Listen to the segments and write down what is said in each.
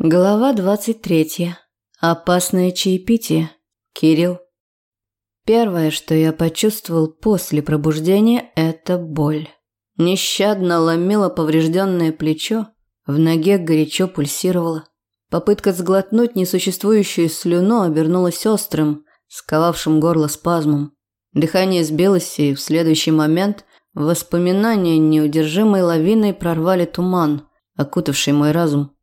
Глава 23. Опасное чаепитие. Кирилл. Первое, что я почувствовал после пробуждения, это боль. Нещадно ломило поврежденное плечо, в ноге горячо пульсировало. Попытка сглотнуть несуществующую слюну обернулась острым, сковавшим горло спазмом. Дыхание сбилось, и в следующий момент воспоминания неудержимой лавиной прорвали туман, окутавший мой разум.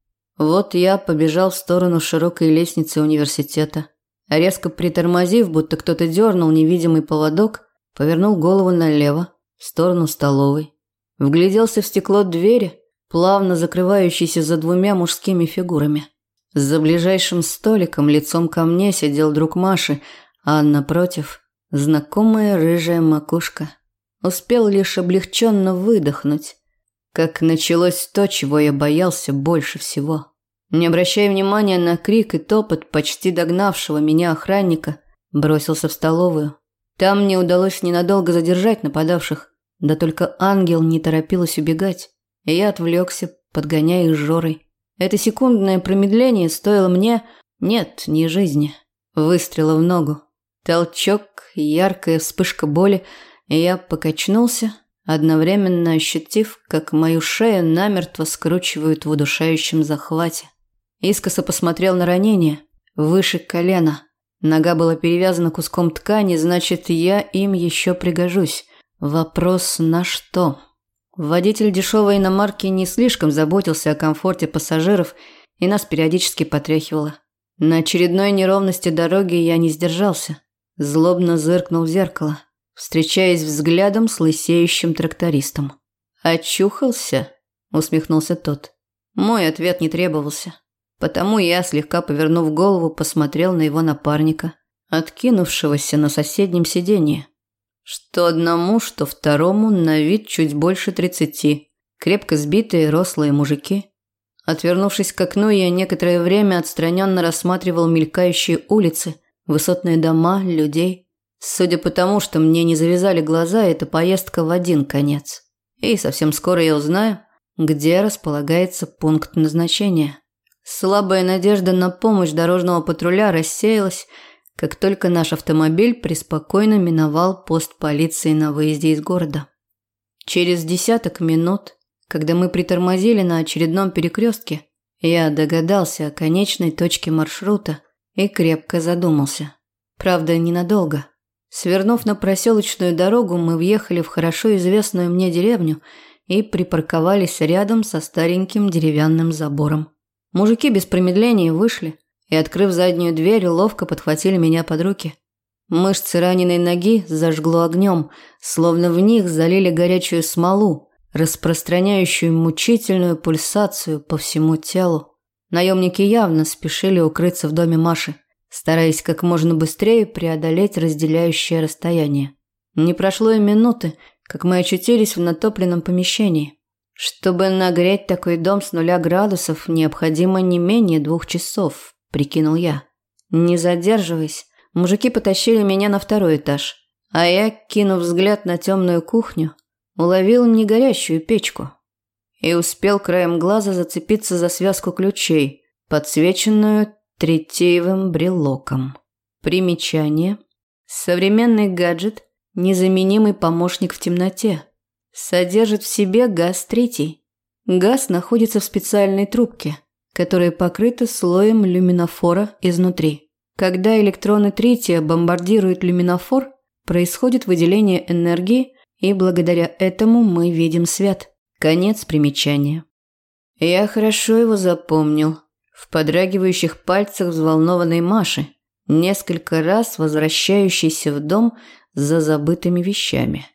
Вот я побежал в сторону широкой лестницы университета. Резко притормозив, будто кто-то дернул невидимый поводок, повернул голову налево, в сторону столовой. Вгляделся в стекло двери, плавно закрывающейся за двумя мужскими фигурами. За ближайшим столиком лицом ко мне сидел друг Маши, а напротив – знакомая рыжая макушка. Успел лишь облегченно выдохнуть, как началось то, чего я боялся больше всего. Не обращая внимания на крик и топот почти догнавшего меня охранника, бросился в столовую. Там мне удалось ненадолго задержать нападавших, да только ангел не торопилась убегать, и я отвлекся, подгоняя их Жорой. Это секундное промедление стоило мне, нет, не жизни, выстрела в ногу. Толчок, яркая вспышка боли, и я покачнулся, одновременно ощутив, как мою шею намертво скручивают в удушающем захвате. Искоса посмотрел на ранение. Выше колена. Нога была перевязана куском ткани, значит, я им еще пригожусь. Вопрос на что? Водитель дешевой иномарки не слишком заботился о комфорте пассажиров, и нас периодически потряхивало. На очередной неровности дороги я не сдержался. Злобно зыркнул в зеркало, встречаясь взглядом с лысеющим трактористом. «Очухался?» – усмехнулся тот. Мой ответ не требовался. Потому я, слегка повернув голову, посмотрел на его напарника, откинувшегося на соседнем сиденье. Что одному, что второму на вид чуть больше тридцати. Крепко сбитые рослые мужики. Отвернувшись к окну, я некоторое время отстраненно рассматривал мелькающие улицы, высотные дома, людей. Судя по тому, что мне не завязали глаза, это поездка в один конец. И совсем скоро я узнаю, где располагается пункт назначения. Слабая надежда на помощь дорожного патруля рассеялась, как только наш автомобиль преспокойно миновал пост полиции на выезде из города. Через десяток минут, когда мы притормозили на очередном перекрестке, я догадался о конечной точке маршрута и крепко задумался. Правда, ненадолго. Свернув на проселочную дорогу, мы въехали в хорошо известную мне деревню и припарковались рядом со стареньким деревянным забором. Мужики без промедления вышли и, открыв заднюю дверь, ловко подхватили меня под руки. Мышцы раненой ноги зажгло огнем, словно в них залили горячую смолу, распространяющую мучительную пульсацию по всему телу. Наемники явно спешили укрыться в доме Маши, стараясь как можно быстрее преодолеть разделяющее расстояние. Не прошло и минуты, как мы очутились в натопленном помещении. Чтобы нагреть такой дом с нуля градусов, необходимо не менее двух часов, прикинул я. Не задерживаясь, мужики потащили меня на второй этаж, а я, кинув взгляд на темную кухню, уловил негорящую печку и успел краем глаза зацепиться за связку ключей, подсвеченную третьевым брелоком. Примечание. Современный гаджет – незаменимый помощник в темноте – содержит в себе газ третий. Газ находится в специальной трубке, которая покрыта слоем люминофора изнутри. Когда электроны трития бомбардируют люминофор, происходит выделение энергии, и благодаря этому мы видим свет. Конец примечания. Я хорошо его запомнил. В подрагивающих пальцах взволнованной Маши, несколько раз возвращающейся в дом за забытыми вещами.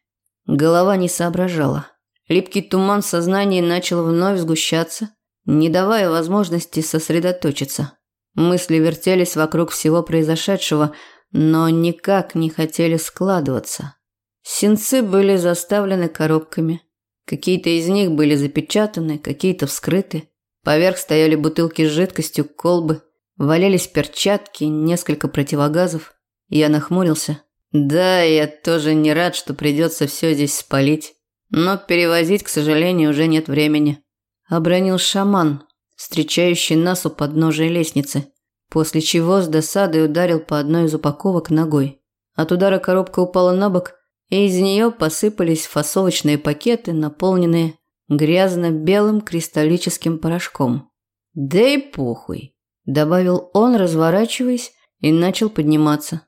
Голова не соображала. Липкий туман в сознании начал вновь сгущаться, не давая возможности сосредоточиться. Мысли вертелись вокруг всего произошедшего, но никак не хотели складываться. Синцы были заставлены коробками. Какие-то из них были запечатаны, какие-то вскрыты. Поверх стояли бутылки с жидкостью, колбы. Валялись перчатки, несколько противогазов. Я нахмурился. Да, я тоже не рад, что придется все здесь спалить. Но перевозить, к сожалению, уже нет времени. Обронил шаман, встречающий нас у подножия лестницы, после чего с досадой ударил по одной из упаковок ногой. От удара коробка упала на бок, и из нее посыпались фасовочные пакеты, наполненные грязно-белым кристаллическим порошком. «Да и похуй», – добавил он, разворачиваясь, и начал подниматься.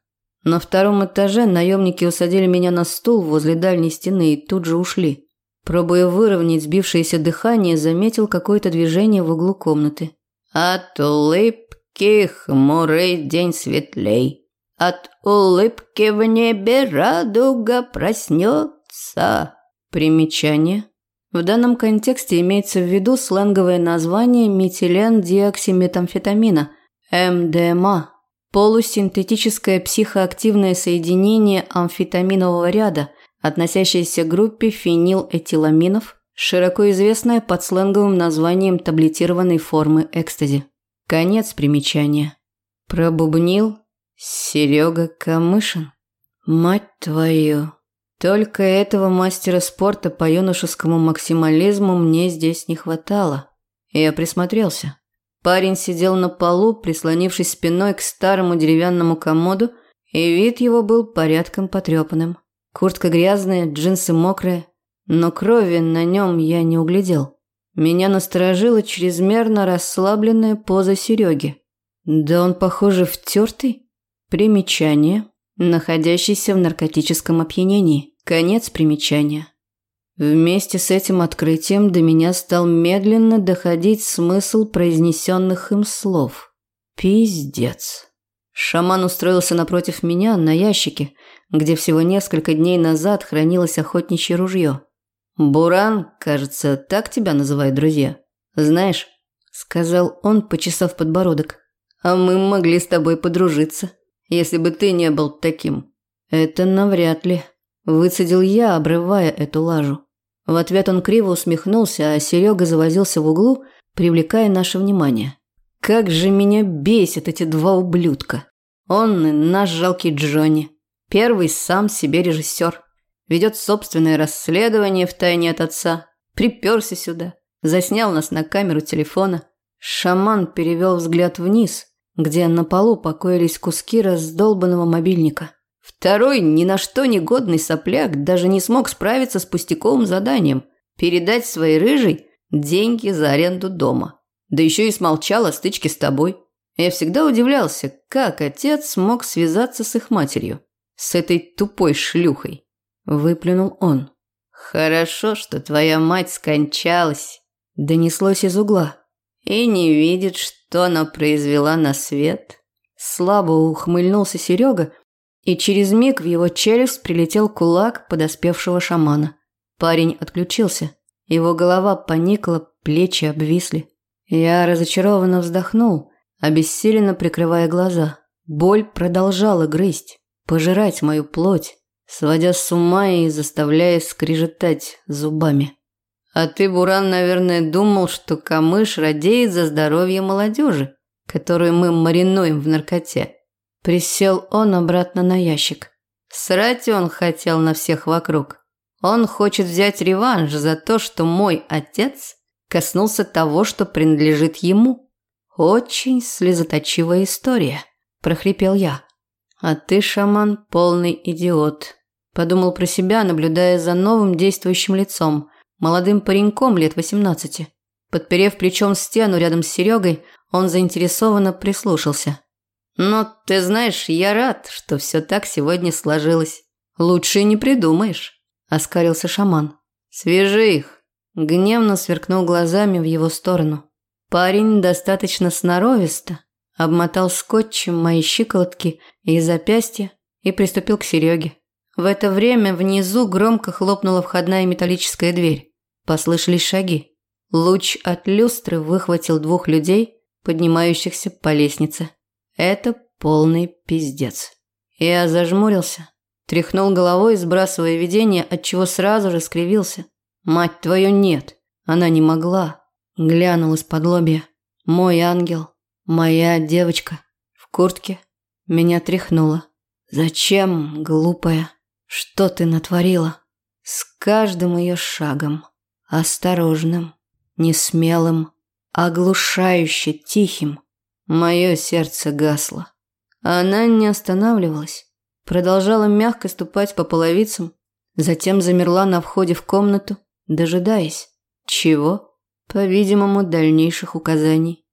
На втором этаже наемники усадили меня на стул возле дальней стены и тут же ушли. Пробуя выровнять сбившееся дыхание, заметил какое-то движение в углу комнаты. «От улыбки хмурый день светлей, от улыбки в небе радуга проснется». Примечание. В данном контексте имеется в виду сленговое название метилен-диоксиметамфетамина – МДМА, полусинтетическое психоактивное соединение амфетаминового ряда – относящаяся к группе фенилэтиламинов, широко известная под сленговым названием таблетированной формы экстази. Конец примечания. Пробубнил Серега Камышин. Мать твою. Только этого мастера спорта по юношескому максимализму мне здесь не хватало. Я присмотрелся. Парень сидел на полу, прислонившись спиной к старому деревянному комоду, и вид его был порядком потрепанным. Куртка грязная, джинсы мокрые, но крови на нем я не углядел. Меня насторожила чрезмерно расслабленная поза Сереги. Да он, похоже, втертый. Примечание. Находящийся в наркотическом опьянении. Конец примечания. Вместе с этим открытием до меня стал медленно доходить смысл произнесенных им слов. Пиздец. Шаман устроился напротив меня на ящике, где всего несколько дней назад хранилось охотничье ружье. «Буран, кажется, так тебя называют друзья. Знаешь», – сказал он, почесав подбородок, – «а мы могли с тобой подружиться, если бы ты не был таким». «Это навряд ли», – выцедил я, обрывая эту лажу. В ответ он криво усмехнулся, а Серега завозился в углу, привлекая наше внимание. «Как же меня бесят эти два ублюдка! Он и наш жалкий Джонни». Первый сам себе режиссер. Ведет собственное расследование в тайне от отца. Приперся сюда. Заснял нас на камеру телефона. Шаман перевел взгляд вниз, где на полу покоились куски раздолбанного мобильника. Второй, ни на что не годный сопляк, даже не смог справиться с пустяковым заданием – передать своей рыжей деньги за аренду дома. Да еще и смолчал о стычке с тобой. Я всегда удивлялся, как отец смог связаться с их матерью с этой тупой шлюхой», – выплюнул он. «Хорошо, что твоя мать скончалась», – донеслось из угла. «И не видит, что она произвела на свет». Слабо ухмыльнулся Серега, и через миг в его челюсть прилетел кулак подоспевшего шамана. Парень отключился. Его голова поникла, плечи обвисли. Я разочарованно вздохнул, обессиленно прикрывая глаза. Боль продолжала грызть пожирать мою плоть, сводя с ума и заставляя скрежетать зубами. А ты, Буран, наверное, думал, что камыш радеет за здоровье молодежи, которую мы маринуем в наркоте. Присел он обратно на ящик. Срать он хотел на всех вокруг. Он хочет взять реванш за то, что мой отец коснулся того, что принадлежит ему. Очень слезоточивая история, прохрипел я. А ты, шаман, полный идиот. Подумал про себя, наблюдая за новым действующим лицом, молодым пареньком лет 18. Подперев плечом стену рядом с Серегой, он заинтересованно прислушался. «Но ты знаешь, я рад, что все так сегодня сложилось. Лучше не придумаешь», – оскарился шаман. «Свяжи их», – гневно сверкнул глазами в его сторону. Парень достаточно сноровисто, обмотал скотчем мои щиколотки и запястья и приступил к Сереге. В это время внизу громко хлопнула входная металлическая дверь. Послышались шаги. Луч от люстры выхватил двух людей, поднимающихся по лестнице. Это полный пиздец. Я зажмурился, тряхнул головой, сбрасывая видение, отчего сразу же скривился. «Мать твою, нет!» Она не могла. Глянул из-под лобья. «Мой ангел, Моя девочка в куртке меня тряхнула. Зачем, глупая? Что ты натворила? С каждым ее шагом, осторожным, несмелым, оглушающе тихим. Мое сердце гасло. Она не останавливалась, продолжала мягко ступать по половицам, затем замерла на входе в комнату, дожидаясь. Чего? По-видимому, дальнейших указаний.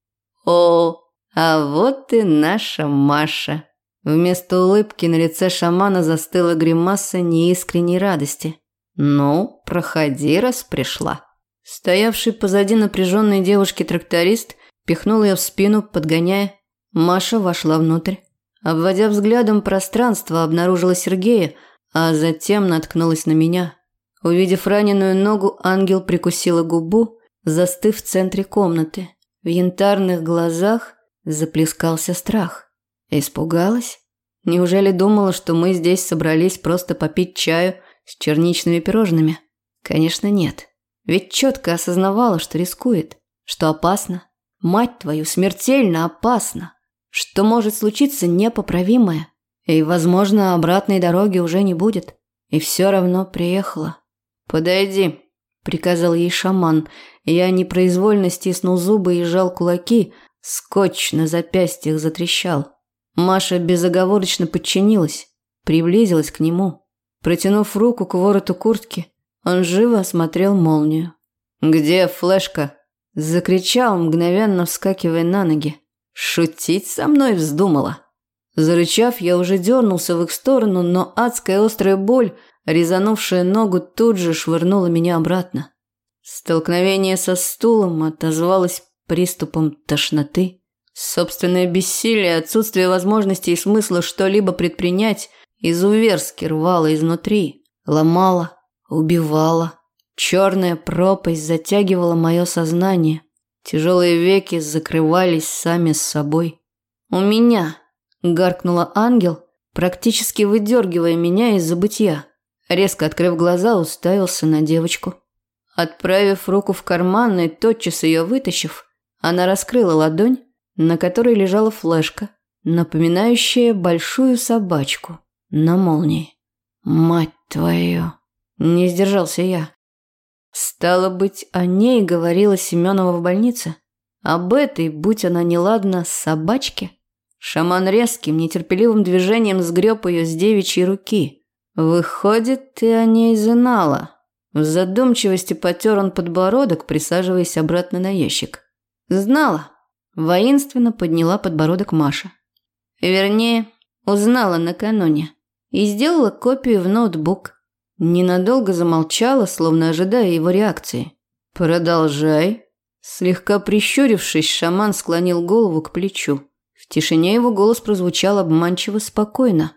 «О, а вот и наша Маша!» Вместо улыбки на лице шамана застыла гримаса неискренней радости. «Ну, проходи, раз пришла». Стоявший позади напряженной девушки-тракторист пихнул ее в спину, подгоняя. Маша вошла внутрь. Обводя взглядом пространство, обнаружила Сергея, а затем наткнулась на меня. Увидев раненую ногу, ангел прикусила губу, застыв в центре комнаты. В янтарных глазах заплескался страх. Испугалась? Неужели думала, что мы здесь собрались просто попить чаю с черничными пирожными? Конечно, нет. Ведь четко осознавала, что рискует, что опасно. Мать твою, смертельно опасно. Что может случиться непоправимое. И, возможно, обратной дороги уже не будет. И все равно приехала. «Подойди», – приказал ей шаман. Я непроизвольно стиснул зубы и сжал кулаки. Скотч на запястьях затрещал. Маша безоговорочно подчинилась, приблизилась к нему. Протянув руку к вороту куртки, он живо осмотрел молнию. «Где флешка?» – закричал, мгновенно вскакивая на ноги. «Шутить со мной вздумала?» Зарычав, я уже дернулся в их сторону, но адская острая боль, резанувшая ногу, тут же швырнула меня обратно. Столкновение со стулом отозвалось приступом тошноты. Собственное бессилие, отсутствие возможности и смысла что-либо предпринять изуверски рвало изнутри, ломало, убивала. Черная пропасть затягивала мое сознание. Тяжелые веки закрывались сами с собой. «У меня!» – гаркнула ангел, практически выдергивая меня из забытья. Резко открыв глаза, уставился на девочку. Отправив руку в карман и тотчас ее вытащив, она раскрыла ладонь, на которой лежала флешка, напоминающая большую собачку на молнии. «Мать твою!» Не сдержался я. Стало быть, о ней говорила Семенова в больнице? Об этой, будь она неладна, собачке? Шаман резким, нетерпеливым движением сгреб ее с девичьей руки. Выходит, ты о ней знала. В задумчивости потер он подбородок, присаживаясь обратно на ящик. Знала. Воинственно подняла подбородок Маша. Вернее, узнала накануне. И сделала копию в ноутбук. Ненадолго замолчала, словно ожидая его реакции. «Продолжай». Слегка прищурившись, шаман склонил голову к плечу. В тишине его голос прозвучал обманчиво спокойно.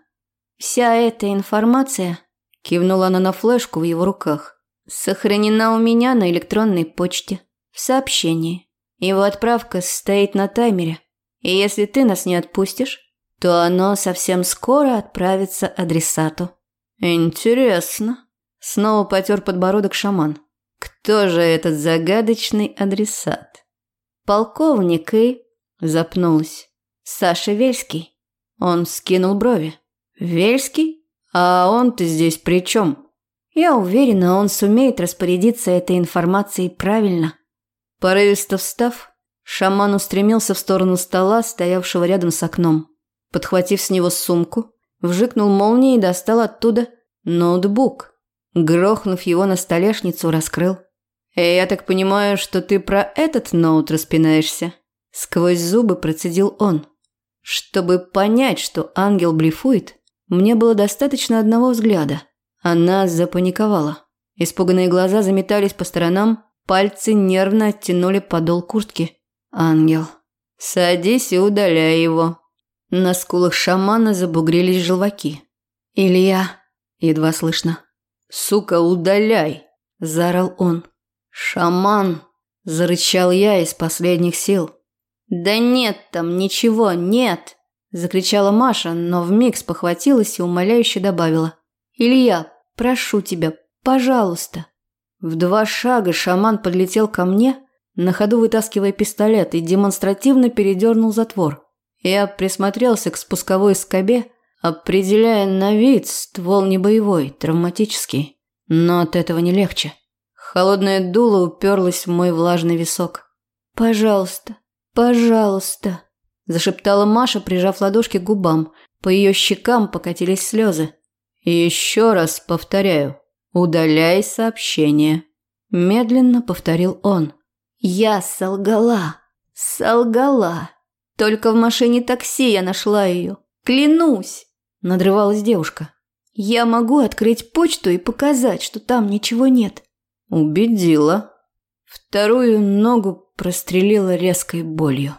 «Вся эта информация», – кивнула она на флешку в его руках, – «сохранена у меня на электронной почте, в сообщении. Его отправка стоит на таймере, и если ты нас не отпустишь, то оно совсем скоро отправится адресату». «Интересно». Снова потер подбородок шаман. «Кто же этот загадочный адресат?» «Полковник и...» Запнулась. «Саша Вельский». Он скинул брови. «Вельский? А он-то здесь при чем?» «Я уверена, он сумеет распорядиться этой информацией правильно». Порывисто встав, шаман устремился в сторону стола, стоявшего рядом с окном. Подхватив с него сумку, вжикнул молнией и достал оттуда ноутбук. Грохнув его на столешницу, раскрыл. «Э, «Я так понимаю, что ты про этот ноут распинаешься?» Сквозь зубы процедил он. Чтобы понять, что ангел блефует, мне было достаточно одного взгляда. Она запаниковала. Испуганные глаза заметались по сторонам, пальцы нервно оттянули подол куртки. «Ангел, садись и удаляй его». На скулах шамана забугрились желваки. «Илья», – едва слышно. «Сука, удаляй!» – заорал он. «Шаман!» – зарычал я из последних сил. «Да нет там ничего, нет!» – закричала Маша, но вмиг спохватилась и умоляюще добавила. «Илья, прошу тебя, пожалуйста!» В два шага шаман подлетел ко мне, на ходу вытаскивая пистолет, и демонстративно передернул затвор. Я присмотрелся к спусковой скобе, определяя на вид ствол не боевой, травматический. Но от этого не легче. Холодное дуло уперлось в мой влажный висок. Пожалуйста, пожалуйста, зашептала Маша, прижав ладошки к губам. По ее щекам покатились слезы. еще раз повторяю, удаляй сообщение. Медленно повторил он. Я солгала, солгала. Только в машине такси я нашла ее. Клянусь, надрывалась девушка. Я могу открыть почту и показать, что там ничего нет. Убедила. Вторую ногу прострелила резкой болью.